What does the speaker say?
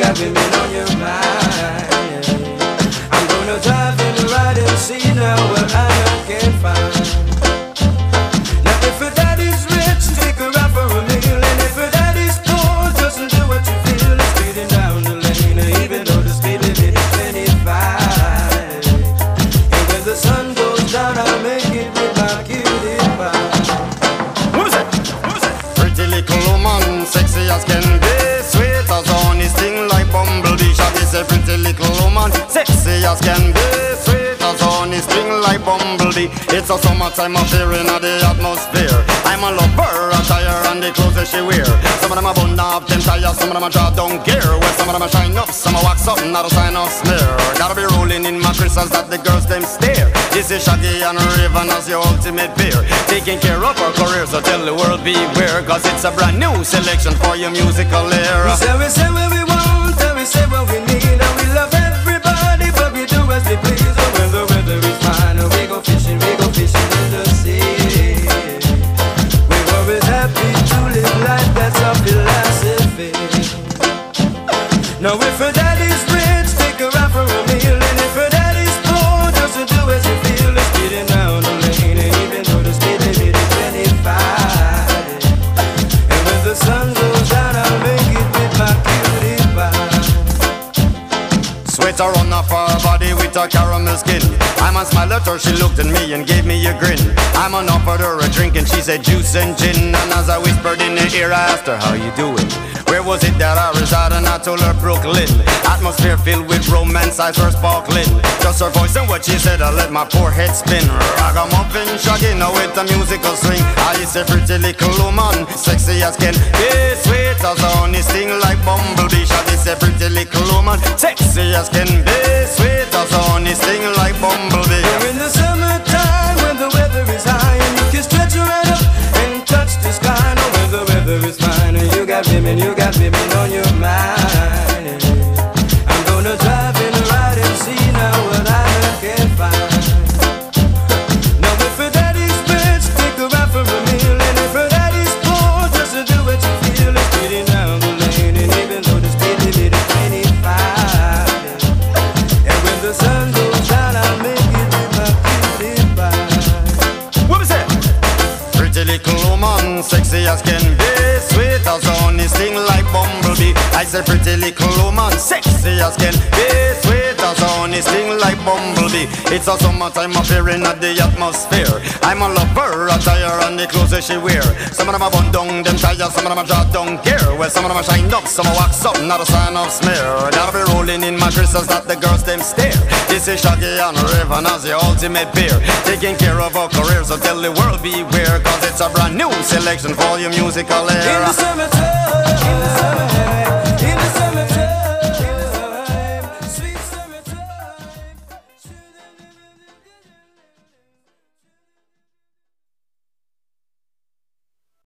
got women, on your mind. I'm gonna drive and ride and see now sexy as can be, sweet as honey, sting like bumblebee. It's a summertime affair in the atmosphere. I'm a lover, attire and the clothes that she wear. Some of them are bun up, them tires, some of them are draw down gear. Well, some of them are shine up, some are wax up, not a sign of smear. Gotta be rolling in my crystals that the girls them stare. This is Shaggy and Rayvon as your ultimate peer. Taking care of our career, so tell the world beware. Cause it's a brand new selection for your musical We era. say we say we we Sweater on off her body with a caramel skin. I'm a smile at her, she looked at me and gave me a grin. I'm on offered her a drink and she said juice and gin. And as I whispered in her ear, I asked her, How you doing? Where was it that I reside? And I told her Brooklyn. Atmosphere filled with romance, eyes were sparkling. Just her voice and what she said, I let my poor head spin. Ragamuffin, shagging now with a musical swing. I is a pretty little woman, sexy as can be, sweet as honey, sting like bumblebee. Shaggy is a pretty little woman, sexy as can be, sweet as honey, sting like bumblebee. We're in the summertime when the weather is high and you can stretch your right up and touch the sky. Now when the weather is fine and you got women, you got women on your mind. As can I said pretty little woman, sexy as can be, sweet as honey, sting like bumblebee. It's a summertime affair in the atmosphere. I'm a lover, attire and the clothes that she wear. Some of them are bun down, them tires, some of them are draw down gear. Well, some of them are shine up, some are wax up, not a sign of smear. Gotta be rolling in my crystals that the girls them stare. This is Shaggy and Rayvon as the ultimate beer. Taking care of our careers, so tell the world beware. Cause it's a brand new selection for your musical era In era. the summertime,